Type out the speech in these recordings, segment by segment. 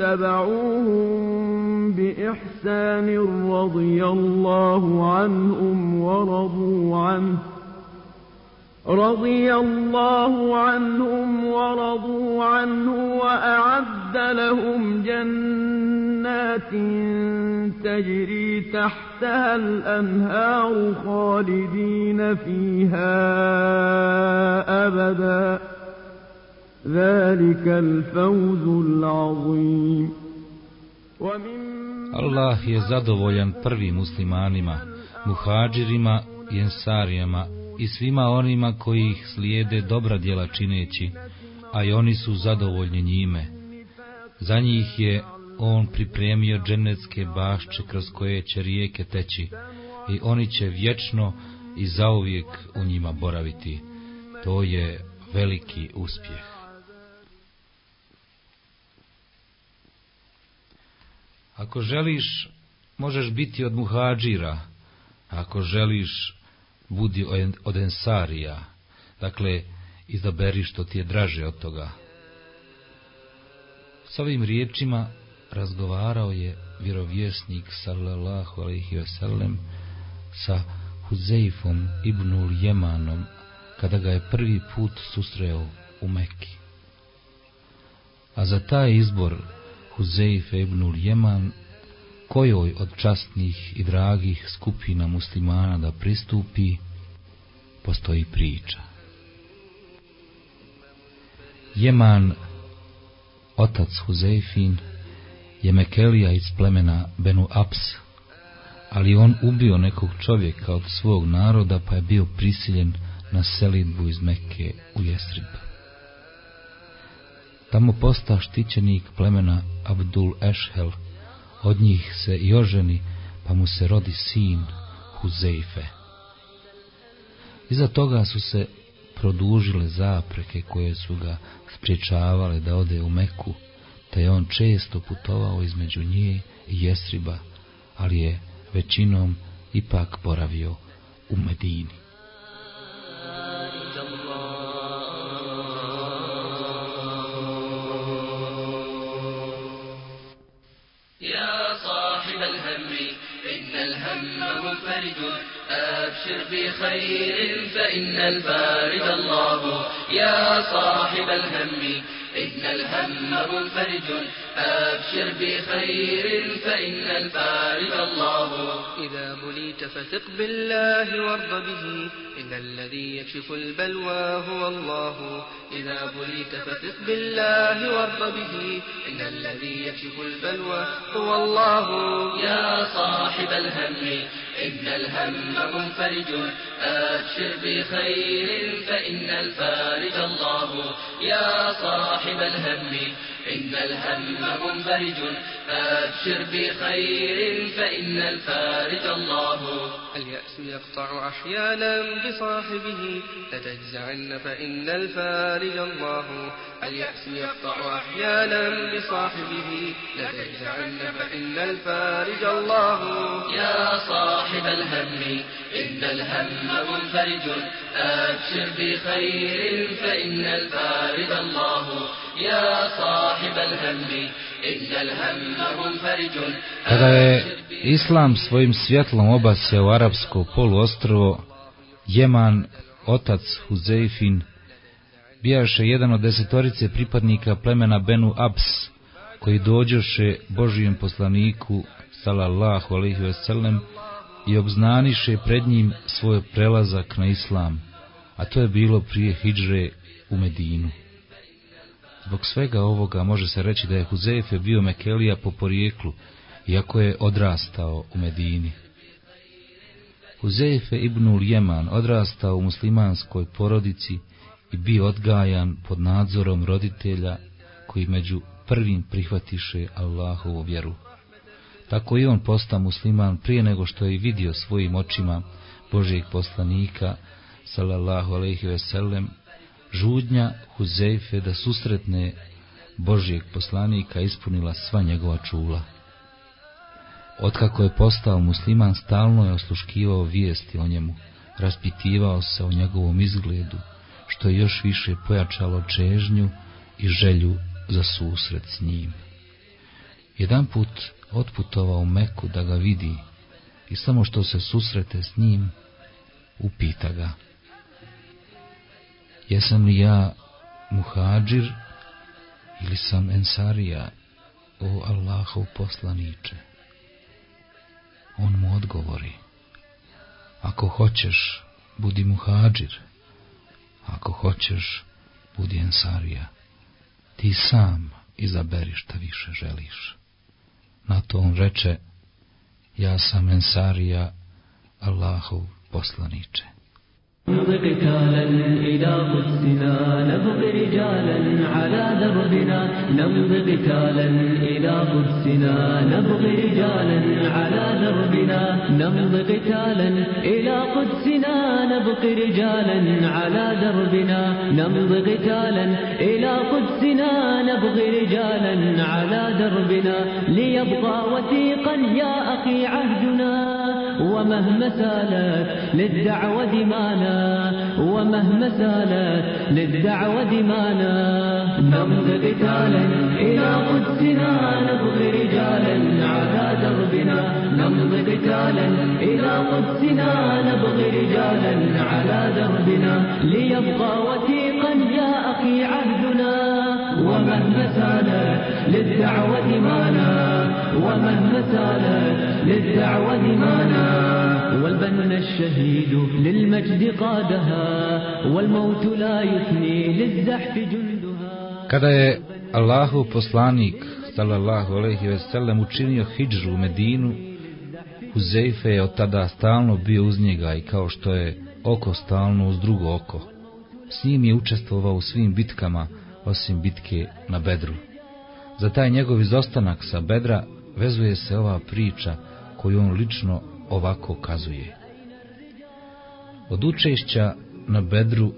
اتبعوهم بإحسان رضي الله عنهم ورضوا عنه رضي الله عنهم ورضوا عنه وأعد لهم جنات تجري تحتها الأنهار خالدين فيها أبدا Allah je zadovoljan prvim muslimanima, muhađirima i i svima onima koji ih slijede dobra djela čineći, a i oni su zadovoljni njime. Za njih je on pripremio dženecke bašče kroz koje će rijeke teći i oni će vječno i zauvijek u njima boraviti. To je veliki uspjeh. Ako želiš, možeš biti od muhađira. Ako želiš, budi od ensarija. Dakle, izaberi što ti je draže od toga. S ovim riječima razgovarao je vjerovjesnik sallallahu alaihi wasallam sa Huzeifom ibnul Jemanom kada ga je prvi put susreo u Mekki. A za taj izbor Huzeife ibnul Jeman kojoj od častnih i dragih skupina muslimana da pristupi, postoji priča. Jeman, otac Huzeifin, je Mekelija iz plemena Benu Aps, ali on ubio nekog čovjeka od svog naroda pa je bio prisiljen na selidbu iz Mekke u Jesrib. Tamo posta štićenik plemena Abdul Ešhel, od njih se i oženi, pa mu se rodi sin Huzeife. Iza toga su se produžile zapreke koje su ga spriječavale da ode u Meku, te je on često putovao između nje i Jesriba, ali je većinom ipak boravio u Medini. أبشر بخير فإن الفارج الله. يا صاحب الهم إن الهم منفرج. أبشر بخير فإن الفارج الله. إذا بليت فثق بالله وارض به. إن الذي يكشف البلوى هو الله. إذا بليت فثق بالله وارض به. إن الذي يكشف البلوى هو الله. يا صاحب الهم إن الهم منفرج. أبشر بخير فإن الفارج الله. يا صاحب الهم إن الهم منفرج أبشر بخير فإن الفارج الله. اليأس يقطع أحيانا بصاحبه لتجزعن فإن الفارج الله. اليأس يقطع أحيانا بصاحبه لتجزعن فإن الفارج الله. يا صاحب الهم إن الهم منفرج أبشر بخير فإن الفارج الله. Kada je Islam svojim svjetlom obaseo arapsko poluostrovo, Jeman, otac Huzeifin, bijaše jedan od desetorice pripadnika plemena Benu Abs, koji dođoše Božijem poslaniku, salallahu alaihi veselem, i obznaniše pred njim svoj prelazak na Islam, a to je bilo prije hijđre u Medinu. Zbog svega ovoga može se reći da je Huzefe bio Mekelija po porijeklu, iako je odrastao u Medini. Huzefe ibnul Jeman odrastao u muslimanskoj porodici i bio odgajan pod nadzorom roditelja koji među prvim prihvatiše Allahovu vjeru. Tako i on posta musliman prije nego što je vidio svojim očima Božijeg poslanika, sallallahu alaihi ve sellem, žudnja Huzeife da susretne Božijeg poslanika ispunila sva njegova čula. Otkako je postao musliman, stalno je osluškivao vijesti o njemu, raspitivao se o njegovom izgledu, što je još više pojačalo čežnju i želju za susret s njim. Jedan put otputovao Meku da ga vidi i samo što se susrete s njim, upita ga. Jesam li ja muhađir ili sam ensarija, o Allahov poslaniče? On mu odgovori, ako hoćeš, budi muhađir, ako hoćeš, budi ensarija. Ti sam izaberi šta više želiš. Na to on reče, ja sam ensarija, Allahov poslaniče. نمضي قتالا إلى قدسنا نبغي رجالا على دربنا. نمضي قتالا إلى قدسنا نبغي رجالا على دربنا. نمضي قتالا إلى قدسنا نبغي رجالا على دربنا. نمضي قتالا إلى قدسنا نبغي رجالا على دربنا. ليبقى وثيقا يا أخي عهدنا. ومهما سالت للدعوة دمانا ومهما سالت للدعوة دمانا نمضي قتالا إلى قدسنا نبغي رجالا على دربنا. نمضي قتالا إلى قدسنا نبغي رجالا على دربنا. ليبقى وثيقا يا أخي عهدنا ومهما سالت للدعوة دمانا ومهما سالت للدعوة دمانا والبن الشهيد للمجد قادها والموت لا يثني للزحف جندها Kada je Allahu poslanik sallallahu alejhi ve sellem učinio hidžru u Medinu, Huzeife je od tada stalno bio uz njega i kao što je oko stalno uz drugo oko. S njim je učestvovao u svim bitkama, osim bitke na Bedru. Za taj njegov izostanak sa Bedra vezuje se ova priča koju on lično ovako kazuje. Od učešća na Bedru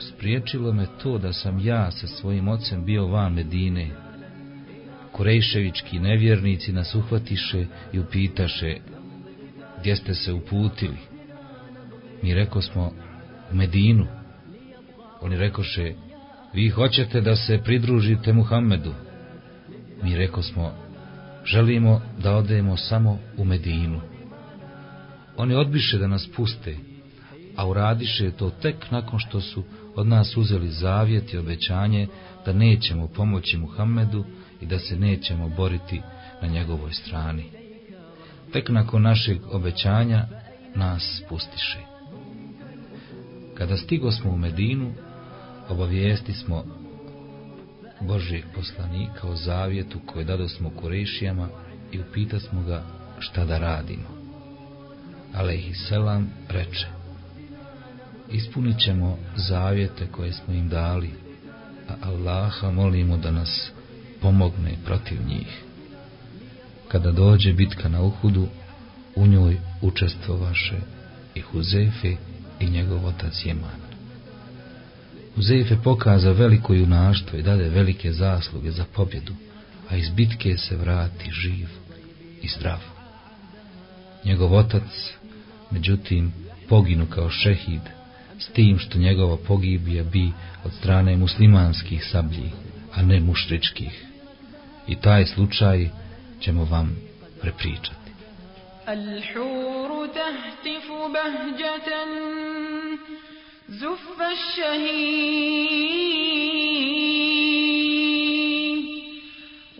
spriječilo me to da sam ja sa svojim ocem bio van Medine. Korejševički nevjernici nas uhvatiše i upitaše gdje ste se uputili. Mi reko smo Medinu. Oni rekoše vi hoćete da se pridružite Muhammedu. Mi reko smo želimo da odemo samo u Medinu. Oni odbiše da nas puste, a uradiše to tek nakon što su od nas uzeli zavjet i obećanje da nećemo pomoći Muhammedu i da se nećemo boriti na njegovoj strani. Tek nakon našeg obećanja nas pustiše. Kada stigo smo u Medinu, obavijesti smo Božijeg poslanika o zavjetu koje dado smo Kurešijama i upita smo ga šta da radimo. Alehi selam reče, ispunit ćemo zavjete koje smo im dali, a Allaha molimo da nas pomogne protiv njih. Kada dođe bitka na Uhudu, u njoj učestvovaše i Huzefe i njegov otac Jeman. Huzefe pokaza veliko junaštvo i dade velike zasluge za pobjedu, a iz bitke se vrati živ i zdrav. Njegov otac, međutim, poginu kao šehid, s tim što njegova pogibija bi od strane muslimanskih sablji, a ne mušričkih. I taj slučaj ćemo vam prepričati. زف الشهيد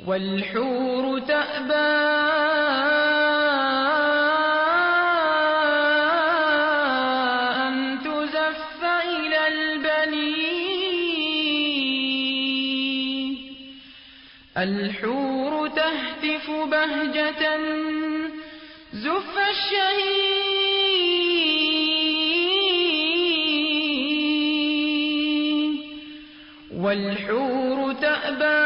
والحور تأبى أن تزف إلى البنين. الحور تهتف بهجة زف الشهيد والحور تأبى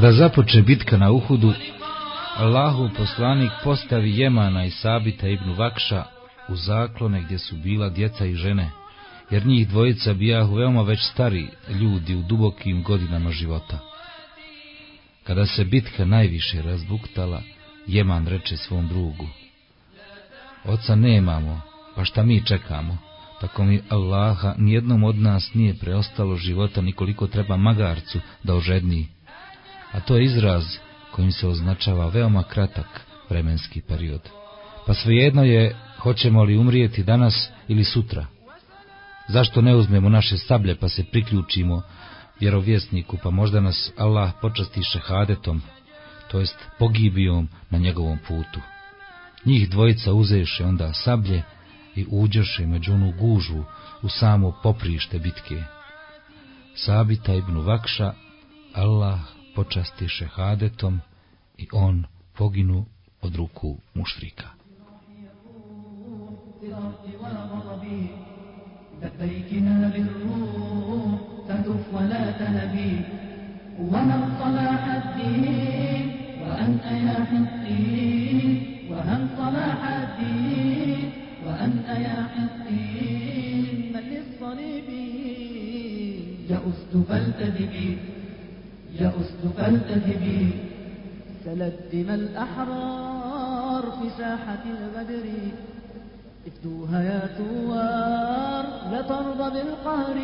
Kada započe bitka na Uhudu, Allahu poslanik postavi Jemana i Sabita ibn Vakša u zaklone gdje su bila djeca i žene, jer njih dvojica bijahu veoma već stari ljudi u dubokim godinama života. Kada se bitka najviše razbuktala, Jeman reče svom drugu, Oca nemamo, pa šta mi čekamo? Tako mi Allaha nijednom od nas nije preostalo života nikoliko treba magarcu da ožedni. A to je izraz kojim se označava veoma kratak vremenski period. Pa svejedno je hoćemo li umrijeti danas ili sutra. Zašto ne uzmemo naše sablje pa se priključimo vjerovjesniku pa možda nas Allah počasti šehadetom, to jest pogibijom na njegovom putu. Njih dvojica uzeše onda sablje i uđoše među onu gužu u samo poprište bitke. Sabita ibn Vakša, Allah počasti šehadetom i on poginu od ruku mušrika. لبيكنا يئست فالتهبي سلت دمى الأحرار في ساحة الغدر افتوها يا ثوار لترضى بالقهر.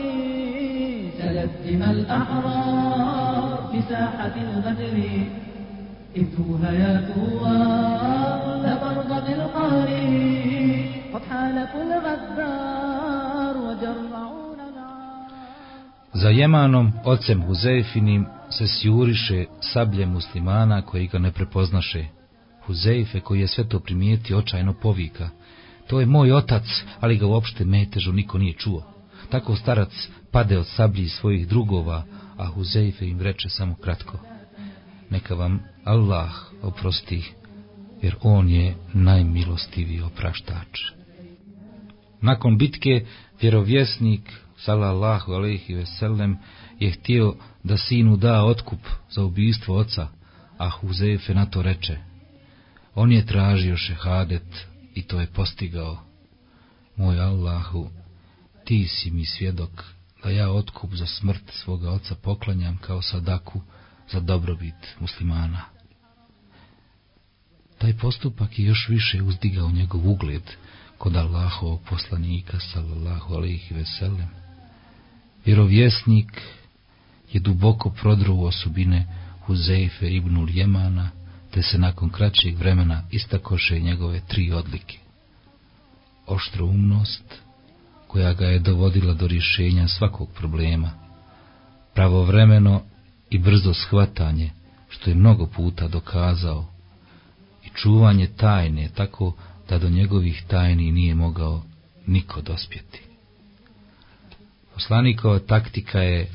سلت الأحرار في ساحة الغدر افتوها يا ثوار لترضى بالقهر. قد حال كل غدار وجرعون Za Jemanom, ocem Huzejfinim, se sjuriše sablje muslimana koji ga ne prepoznaše. Huzeife, koji je sve to primijetio, očajno povika. To je moj otac, ali ga uopšte metežu niko nije čuo. Tako starac pade od sablji svojih drugova, a Huzeife im reče samo kratko. Neka vam Allah oprosti, jer on je najmilostiviji opraštač. Nakon bitke, vjerovjesnik, salallahu alaihi veselem, je htio da sinu da otkup za ubijstvo oca, a Huzefe na to reče. On je tražio šehadet i to je postigao. Moj Allahu, ti si mi svjedok da ja otkup za smrt svoga oca poklanjam kao sadaku za dobrobit muslimana. Taj postupak je još više uzdigao njegov ugled kod Allahovog poslanika, sallallahu alaihi veselem. Vjerovjesnik je duboko prodruo osobine Huzeife ibnul Jemana, te se nakon kraćeg vremena istakoše njegove tri odlike. Oštroumnost, koja ga je dovodila do rješenja svakog problema, pravovremeno i brzo shvatanje, što je mnogo puta dokazao, i čuvanje tajne, tako da do njegovih tajni nije mogao niko dospjeti. Poslanikova taktika je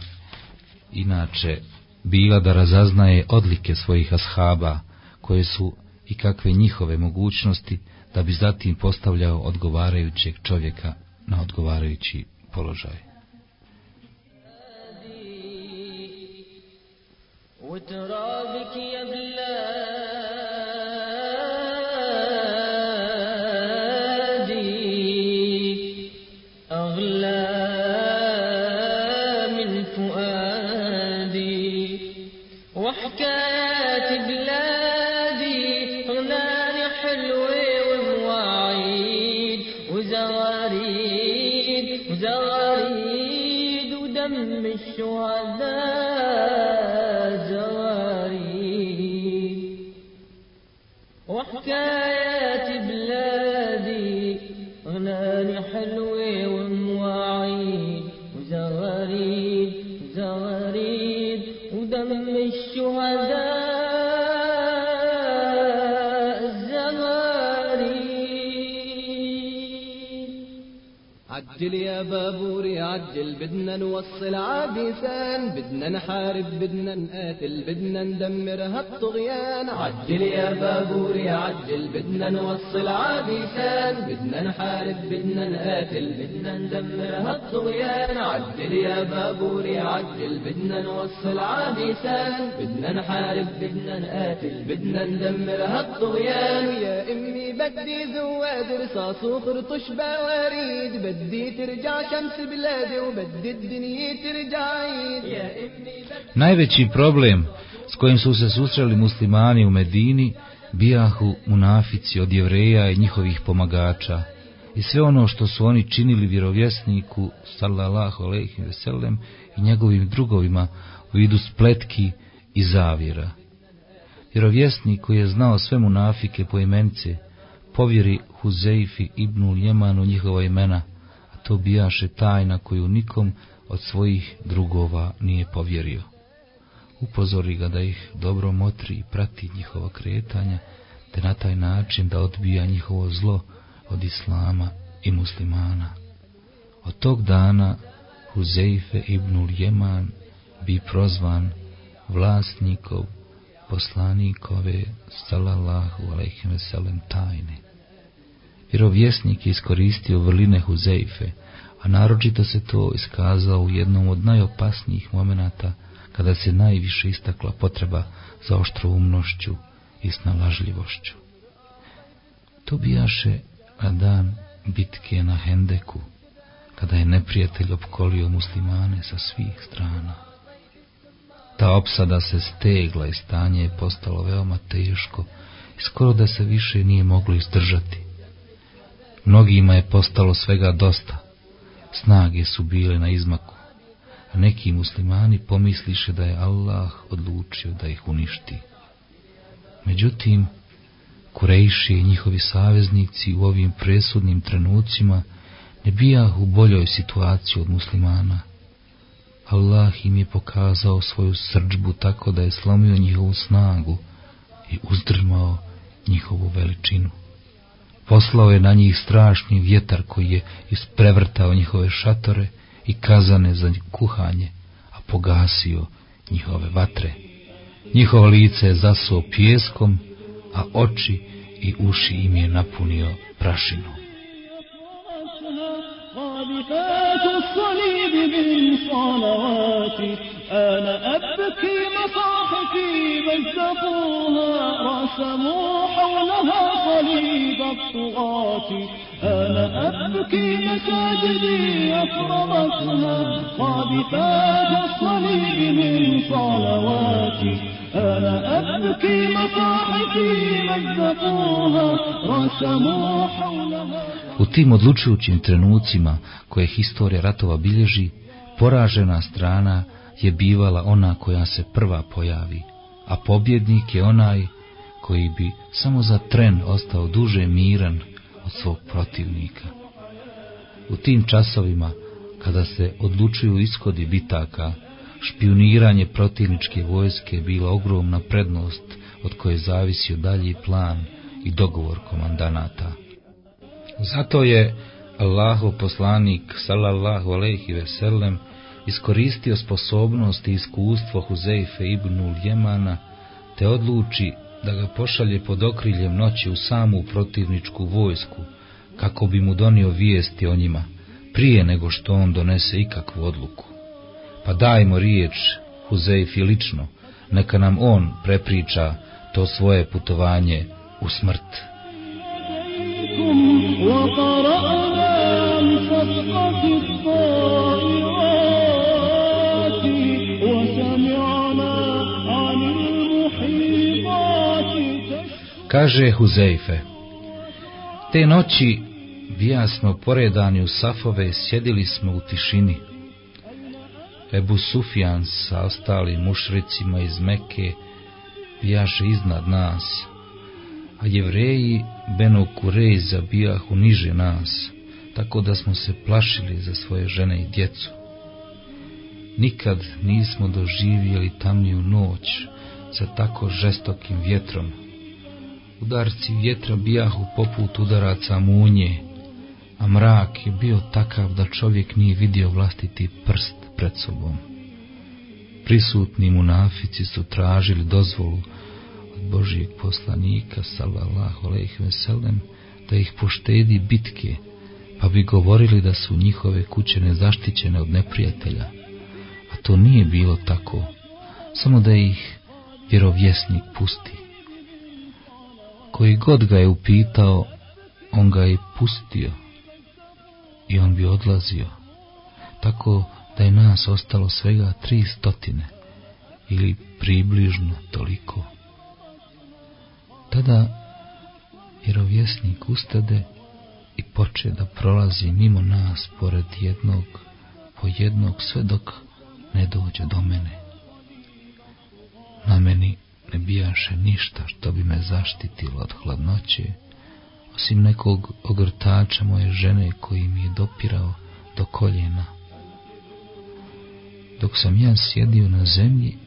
inače bila da razaznaje odlike svojih ashaba, koje su i kakve njihove mogućnosti, da bi zatim postavljao odgovarajućeg čovjeka na odgovarajući položaj. وترابك يا بلادي يا بابوري عجل بدنا نوصل عابسان بدنا نحارب بدنا نقاتل بدنا ندمر هالطغيان عجل يا بابوري عجل بدنا نوصل عابسان بدنا نحارب بدنا نقاتل بدنا ندمر هالطغيان عجل يا بابوري عجل بدنا نوصل عابسان بدنا نحارب بدنا نقاتل بدنا ندمر هالطغيان يا أمي بدي زواد رصاص وخرطش بواريد بدي ترجع Najveći problem s kojim su se susreli muslimani u Medini bijahu munafici od jevreja i njihovih pomagača. I sve ono što su oni činili vjerovjesniku sallallahu alejhi ve sellem i njegovim drugovima u vidu spletki i zavira Vjerovjesnik koji je znao sve munafike po imence, povjeri Huzeifi ibnul Ljemanu njihova imena, to bijaše tajna koju nikom od svojih drugova nije povjerio. Upozori ga da ih dobro motri i prati njihova kretanja, te na taj način da odbija njihovo zlo od islama i muslimana. Od tog dana Huzeife ibnul Jeman bi prozvan vlasnikov poslanikove sallallahu alejhi ve sellem tajne. Vjerovjesnik je iskoristio vrline Huzeife, a naročito se to iskazao u jednom od najopasnijih momenata kada se najviše istakla potreba za oštroumnošću i snalažljivošću. To bijaše na dan bitke na Hendeku, kada je neprijatelj opkolio muslimane sa svih strana. Ta opsada se stegla i stanje je postalo veoma teško i skoro da se više nije moglo izdržati. Mnogima je postalo svega dosta, snage su bile na izmaku, a neki muslimani pomisliše da je Allah odlučio da ih uništi. Međutim, Kurejši i njihovi saveznici u ovim presudnim trenucima ne bijah u boljoj situaciji od muslimana. Allah im je pokazao svoju srđbu tako da je slomio njihovu snagu i uzdrmao njihovu veličinu Poslao je na njih strašni vjetar koji je isprevrtao njihove šatore i kazane za kuhanje, a pogasio njihove vatre. Njihovo lice je zasuo pjeskom, a oči i uši im je napunio prašinu. رابطات الصليب من صلواتي أنا أبكي مصاحفي مزقوها رسموا حولها صليب الطغاة أنا أبكي مساجدي أفرمتها رابطات الصليب من صلواتي أنا أبكي مصاحفي مزقوها رسموا حولها U tim odlučujućim trenucima koje historija ratova bilježi, poražena strana je bivala ona koja se prva pojavi, a pobjednik je onaj koji bi samo za tren ostao duže miran od svog protivnika. U tim časovima, kada se odlučuju ishodi bitaka, špioniranje protivničke vojske bila ogromna prednost od koje zavisio dalji plan i dogovor komandanata. Zato je Allahov poslanik sallallahu alejhi ve sellem iskoristio sposobnost i iskustvo Huzeife ibnul Jemana te odluči da ga pošalje pod okriljem noći u samu protivničku vojsku kako bi mu donio vijesti o njima prije nego što on donese ikakvu odluku. Pa dajmo riječ Huzeifi lično, neka nam on prepriča to svoje putovanje u smrt. Kaže Huzeife, te noći bijasno poredani u safove sjedili smo u tišini. Ebu Sufjan sa ostalim mušricima iz Meke bijaše iznad nas, a jevreji Beno Kurejza bijahu niže nas, tako da smo se plašili za svoje žene i djecu. Nikad nismo doživjeli tamniju noć sa tako žestokim vjetrom. Udarci vjetra bijahu poput udaraca munje, a mrak je bio takav da čovjek nije vidio vlastiti prst pred sobom. Prisutni munafici su tražili dozvolu od Božijeg poslanika, sallallahu alejhi ve sellem, da ih poštedi bitke, pa bi govorili da su njihove kuće nezaštićene od neprijatelja. A to nije bilo tako, samo da ih vjerovjesnik pusti. Koji god ga je upitao, on ga je pustio i on bi odlazio, tako da je nas ostalo svega tri stotine ili približno toliko. Tada vjerovjesnik ustade i poče da prolazi mimo nas pored jednog po jednog sve dok ne dođe do mene. Na meni ne bijaše ništa što bi me zaštitilo od hladnoće, osim nekog ogrtača moje žene koji mi je dopirao do koljena. Dok sam ja sjedio na zemlji,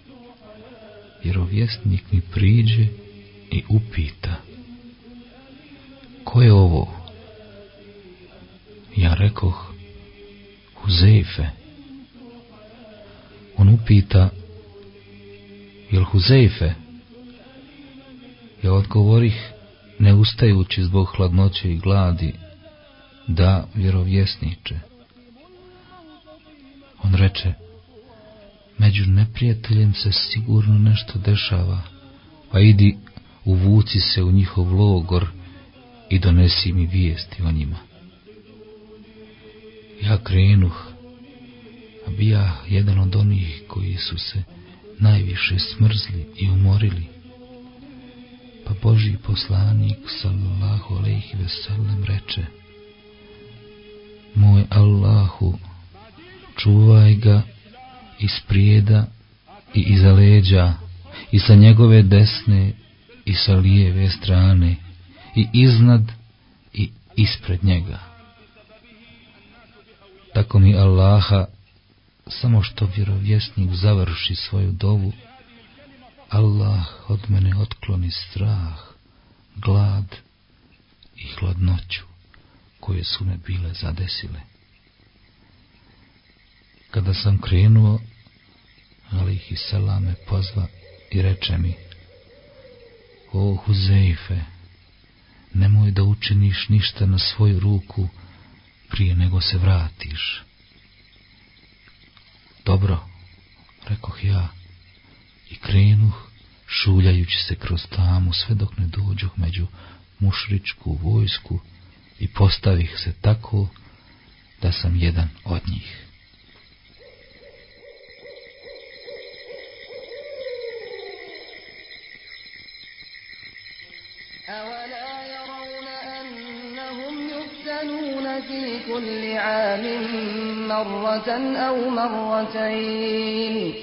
vjerovjesnik mi priđe i upita Ko je ovo? Ja rekoh Huzeife. On upita Jel Huzeife? Ja odgovorih ne ustajući zbog hladnoće i gladi, da vjerovjesniče. On reče, među neprijateljem se sigurno nešto dešava, pa idi uvuci se u njihov logor i donesi mi vijesti o njima. Ja krenuh, a bija jedan od onih koji su se najviše smrzli i umorili. Pa Boži poslanik, sallallahu alaihi ve sellem, reče, Moj Allahu, čuvaj ga iz prijeda i iza leđa, i sa njegove desne i sa lijeve strane, i iznad i ispred njega. Tako mi Allaha, samo što vjerovjesnik završi svoju dovu, Allah od mene otkloni strah, glad i hladnoću koje su me bile zadesile. Kada sam krenuo, Alih i me pozva i reče mi, O Huzeife, nemoj da učiniš ništa na svoju ruku prije nego se vratiš. Dobro, rekoh ja, i krenuh, šuljajući se kroz tamu sve dok ne dođoh među mušričku vojsku i postavih se tako da sam jedan od njih. أولا يرون أنهم يفتنون في كل عام مرة أو مرتين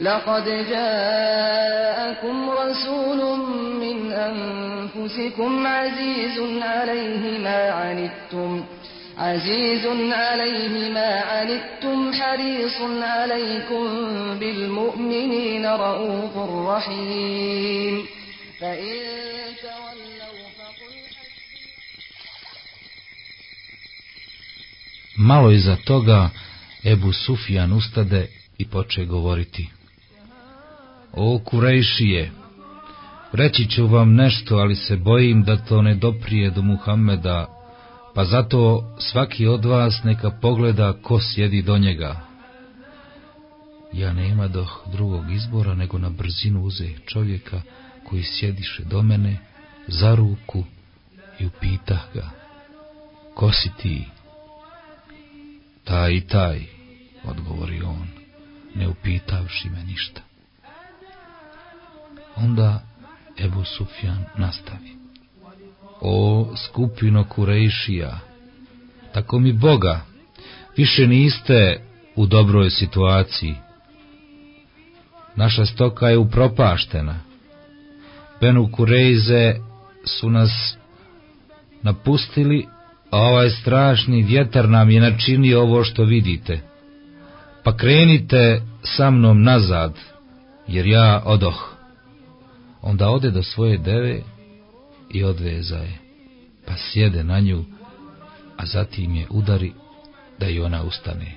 لقد جاءكم رسول من أنفسكم عزيز عليه ما عنتم عزيز عليه ما عنتم حريص عليكم بالمؤمنين رؤوف رحيم فإن تولوا فقل Malo iza toga Ebu Sufjan ustade i poče govoriti. O Kurejšije, reći ću vam nešto, ali se bojim da to ne doprije do Muhammeda, pa zato svaki od vas neka pogleda ko sjedi do njega. Ja nema doh drugog izbora nego na brzinu uze čovjeka koji sjediše do mene za ruku i upitah ga, ko si ti? Taj i taj, odgovori on, ne upitavši me ništa. Onda Ebu Sufjan nastavi. O skupino Kurejšija, tako mi Boga, više niste u dobroj situaciji. Naša stoka je upropaštena. Benu Kurejze su nas napustili, a ovaj strašni vjetar nam je načinio ovo što vidite. Pa krenite sa mnom nazad, jer ja odoh. Onda ode do svoje deve i odveza je, pa sjede na nju, a zatim je udari da i ona ustane.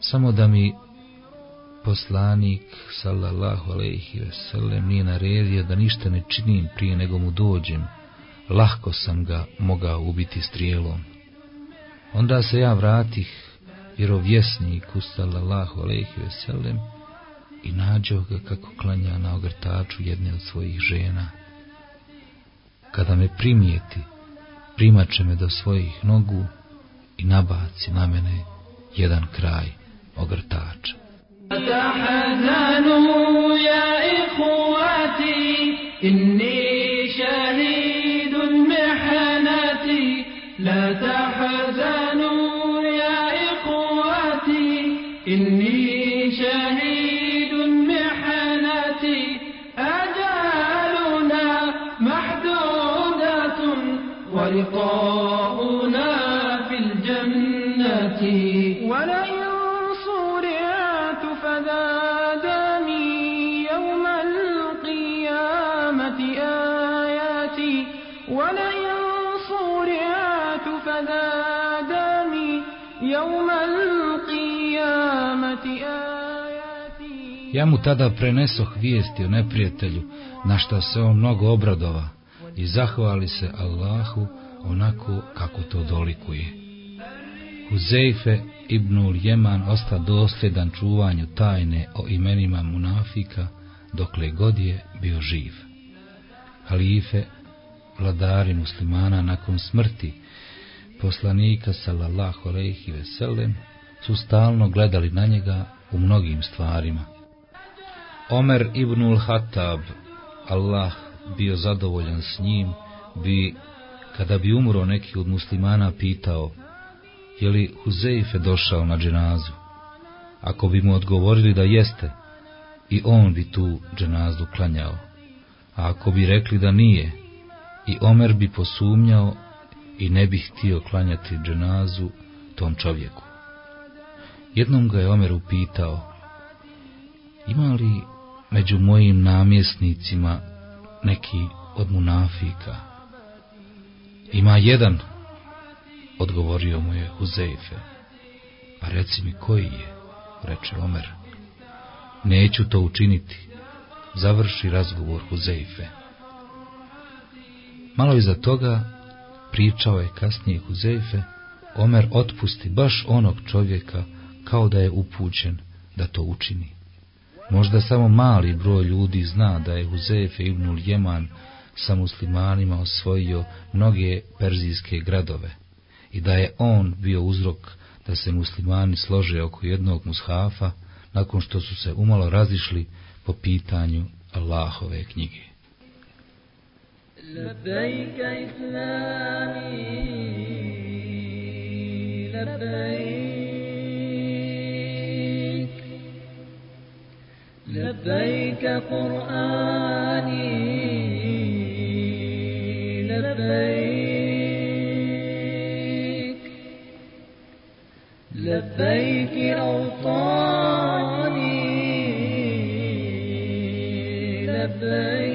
Samo da mi poslanik sallallahu alejhi ve sellem nije naredio da ništa ne činim prije nego mu dođem, lahko sam ga mogao ubiti strijelom. Onda se ja vratih vjerovjesniku sallallahu alejhi ve sellem i nađo ga kako klanja na ogrtaču jedne od svojih žena. Kada me primijeti, primače me do svojih nogu i nabaci na mene jedan kraj ogrtača. تحزنوا يا إخواتي إني Ja mu tada prenesoh vijesti o neprijatelju, na što se on mnogo obradova i zahvali se Allahu onako kako to dolikuje. Huzeife ibnul Jeman osta dosljedan čuvanju tajne o imenima munafika dokle god je bio živ. Halife, vladari muslimana nakon smrti poslanika sallallahu alejhi ve sellem su stalno gledali na njega u mnogim stvarima. Omer ibnul Hatab, Allah bio zadovoljan s njim, bi, kada bi umro neki od muslimana, pitao, je li Huzeife došao na dženazu? Ako bi mu odgovorili da jeste, i on bi tu dženazu klanjao. A ako bi rekli da nije, i Omer bi posumnjao i ne bi htio klanjati dženazu tom čovjeku. Jednom ga je Omer upitao, ima li među mojim namjesnicima neki od munafika? Ima jedan, odgovorio mu je Huzeife. Pa reci mi koji je, reče Omer. Neću to učiniti, završi razgovor Huzeife. Malo iza toga, pričao je kasnije Huzeife, Omer otpusti baš onog čovjeka kao da je upućen da to učini. Možda samo mali broj ljudi zna da je Huzefe ibnul Jeman sa muslimanima osvojio mnoge perzijske gradove i da je on bio uzrok da se muslimani slože oko jednog mushafa nakon što su se umalo razišli po pitanju Allahove knjige. لبيك إسلامي لبيك لبيك قرآني لبيك لبيك أوطاني لبيك.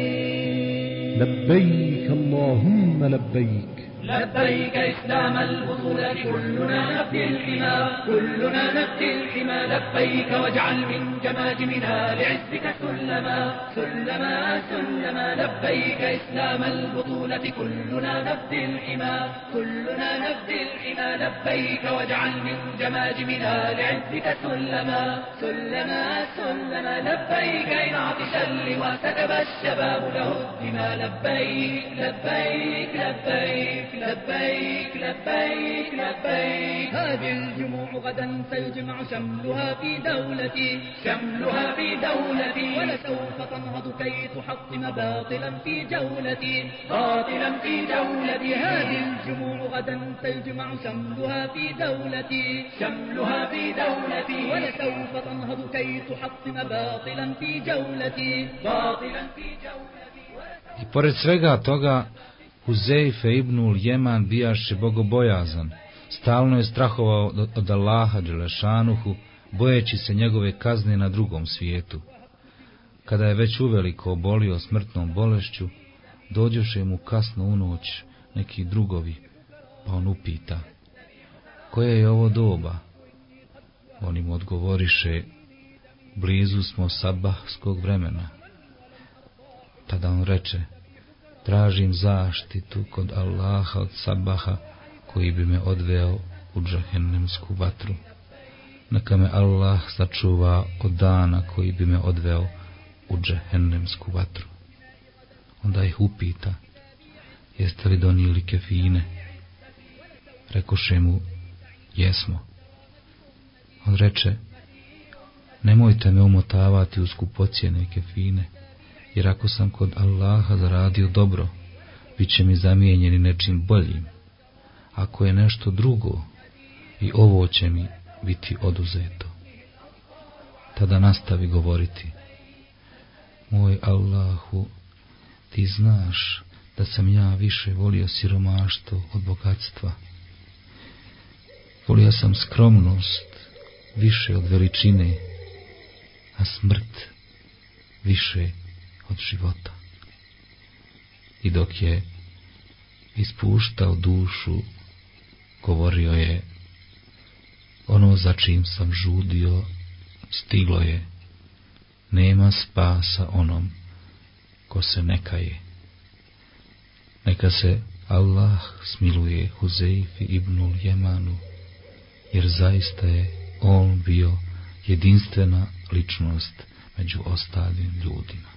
لبيك اللهم لبيك. لبيك إسلام البطولة كلنا نفدي الحمى كلنا نفدي الحمى. لبيك واجعل من جماجمنا لعزك سلما سلما سلما. لبيك إسلام البطولة كلنا نفدي الحمى كلنا نفدي الحمى. لبيك واجعل من جماجمنا لعزك سلما سلما سلما. لبيك إن عطش اللواء سكب الشباب له الدماء. لبيك لبيك لبيك. لبيك لبيك لبيك. هذه الجموع غدا سيجمع شملها في دولتي شملها في دولتي. ولسوف تنهض كي تحطم باطلا في جولتي باطلا في جولتي. هذه الجموع غدا سيجمع شملها في دولتي شملها في دولتي. ولسوف تنهض كي تحطم باطلا في جولتي باطلا في جولتي. I pored svega toga, Huzeife ibnul Jeman bijaše bogobojazan. Stalno je strahovao od- Allaha Đelešanuhu, bojeći se njegove kazne na drugom svijetu. Kada je već uveliko obolio smrtnom bolešću, dođoše mu kasno u noć neki drugovi, pa on upita, koje je ovo doba? On im odgovoriše, blizu smo sabahskog vremena. Tada on reče, tražim zaštitu kod Allaha od sabaha koji bi me odveo u džahennemsku vatru. Neka me Allah sačuva od dana koji bi me odveo u džahennemsku vatru. Onda ih upita, jeste li donijeli kefine? Rekoše mu, jesmo. On reče, nemojte me umotavati u skupocjene kefine, jer ako sam kod Allaha zaradio dobro, bit će mi zamijenjeni nečim boljim. Ako je nešto drugo, i ovo će mi biti oduzeto. Tada nastavi govoriti, moj Allahu, ti znaš da sam ja više volio siromaštvo od bogatstva. Volio sam skromnost više od veličine, a smrt više od života. I dok je ispuštao dušu, govorio je, ono za čim sam žudio, stiglo je, nema spasa onom ko se nekaje. Neka se Allah smiluje Huzeifi ibnul Jemanu, jer zaista je on bio jedinstvena ličnost među ostalim ljudima.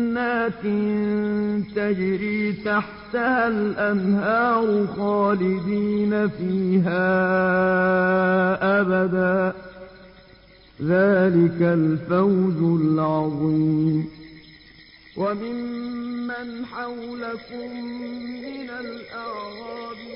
جنات تجري تحتها الأنهار خالدين فيها أبدا. ذلك الفوز العظيم. وممن حولكم من الأعراب